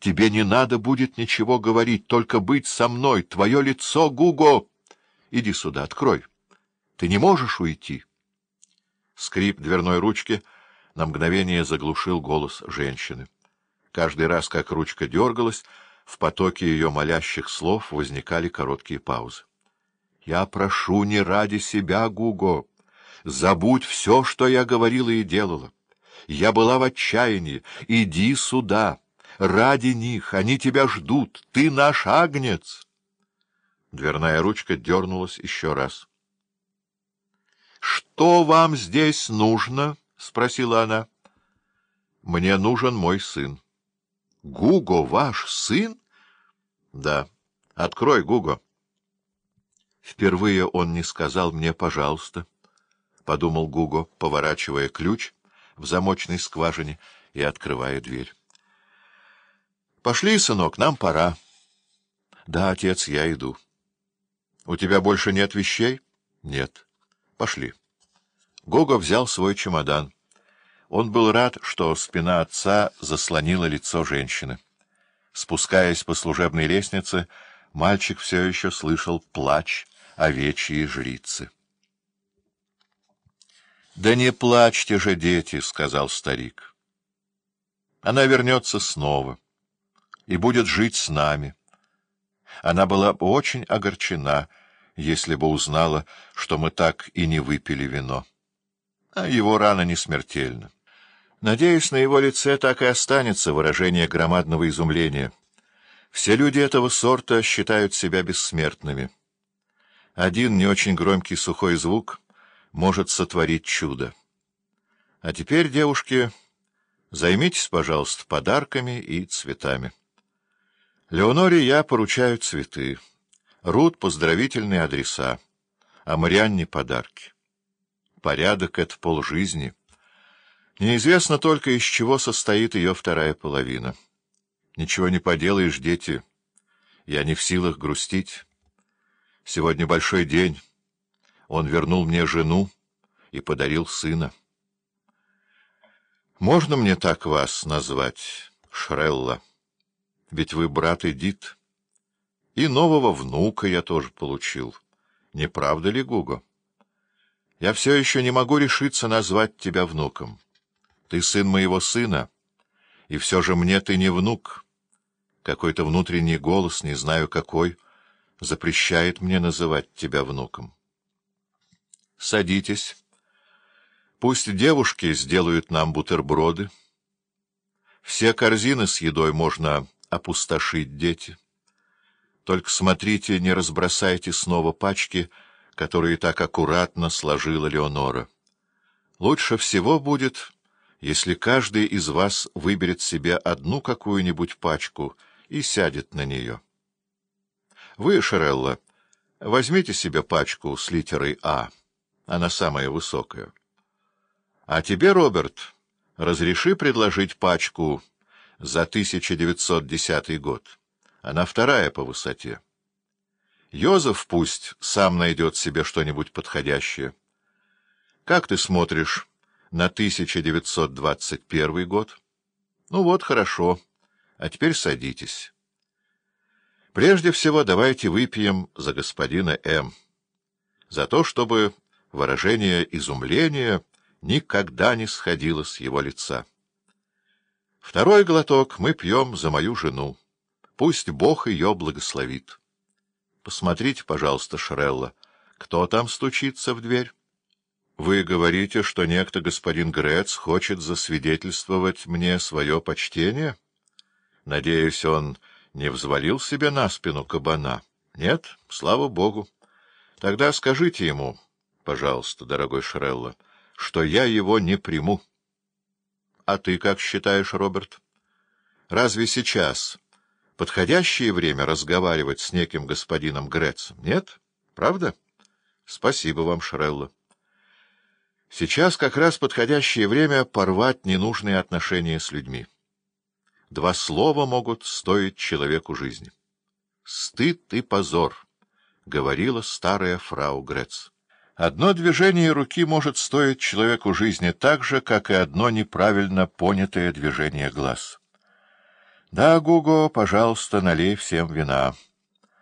Тебе не надо будет ничего говорить, только быть со мной. Твое лицо, Гуго! Иди сюда, открой. Ты не можешь уйти. Скрип дверной ручки на мгновение заглушил голос женщины. Каждый раз, как ручка дергалась, в потоке ее молящих слов возникали короткие паузы. — Я прошу не ради себя, Гуго. Забудь все, что я говорила и делала. Я была в отчаянии. Иди сюда. Ради них. Они тебя ждут. Ты наш агнец. Дверная ручка дернулась еще раз. — Что вам здесь нужно? — спросила она. — Мне нужен мой сын. — Гуго ваш сын? — Да. Открой, Гуго. Впервые он не сказал мне «пожалуйста», — подумал Гуго, поворачивая ключ в замочной скважине и открывая дверь. — Пошли, сынок, нам пора. — Да, отец, я иду. — У тебя больше нет вещей? — Нет. — Пошли. Гого взял свой чемодан. Он был рад, что спина отца заслонила лицо женщины. Спускаясь по служебной лестнице, мальчик все еще слышал плач овечьей жрицы. — Да не плачьте же, дети, — сказал старик. — Она вернется снова и будет жить с нами. Она была бы очень огорчена, если бы узнала, что мы так и не выпили вино. А его рана не смертельна. Надеюсь, на его лице так и останется выражение громадного изумления. Все люди этого сорта считают себя бессмертными. Один не очень громкий сухой звук может сотворить чудо. А теперь, девушки, займитесь, пожалуйста, подарками и цветами. Леоноре я поручаю цветы, Рут — поздравительные адреса, а Марианне — подарки. Порядок — это полжизни. Неизвестно только, из чего состоит ее вторая половина. Ничего не поделаешь, дети. Я не в силах грустить. Сегодня большой день. Он вернул мне жену и подарил сына. Можно мне так вас назвать, Шрелла? Ведь вы брат Эдит. И нового внука я тоже получил. Не правда ли, Гуго? Я все еще не могу решиться назвать тебя внуком. Ты сын моего сына, и все же мне ты не внук. Какой-то внутренний голос, не знаю какой, запрещает мне называть тебя внуком. Садитесь. Пусть девушки сделают нам бутерброды. Все корзины с едой можно опустошить, дети. Только смотрите, не разбросайте снова пачки, которые так аккуратно сложила Леонора. Лучше всего будет, если каждый из вас выберет себе одну какую-нибудь пачку и сядет на нее. Вы, Шерелла, возьмите себе пачку с литерой «А». Она самая высокая. А тебе, Роберт, разреши предложить пачку за 1910 год. Она вторая по высоте. Йозеф пусть сам найдет себе что-нибудь подходящее. Как ты смотришь на 1921 год? Ну вот, хорошо. А теперь садитесь. Прежде всего давайте выпьем за господина М. За то, чтобы выражение изумления никогда не сходило с его лица. Второй глоток мы пьем за мою жену. Пусть Бог ее благословит. Посмотрите, пожалуйста, Шрелла, кто там стучится в дверь? Вы говорите, что некто господин Грец хочет засвидетельствовать мне свое почтение? Надеюсь, он не взвалил себе на спину кабана? Нет? Слава Богу. Тогда скажите ему, пожалуйста, дорогой Шрелла, что я его не приму. А ты как считаешь, Роберт? Разве сейчас подходящее время разговаривать с неким господином Грецем? Нет? Правда? Спасибо вам, Шрелла. Сейчас как раз подходящее время порвать ненужные отношения с людьми. Два слова могут стоить человеку жизни. «Стыд и позор», — говорила старая фрау Грец. Одно движение руки может стоить человеку жизни так же, как и одно неправильно понятое движение глаз. Да, Гуго, пожалуйста, налей всем вина.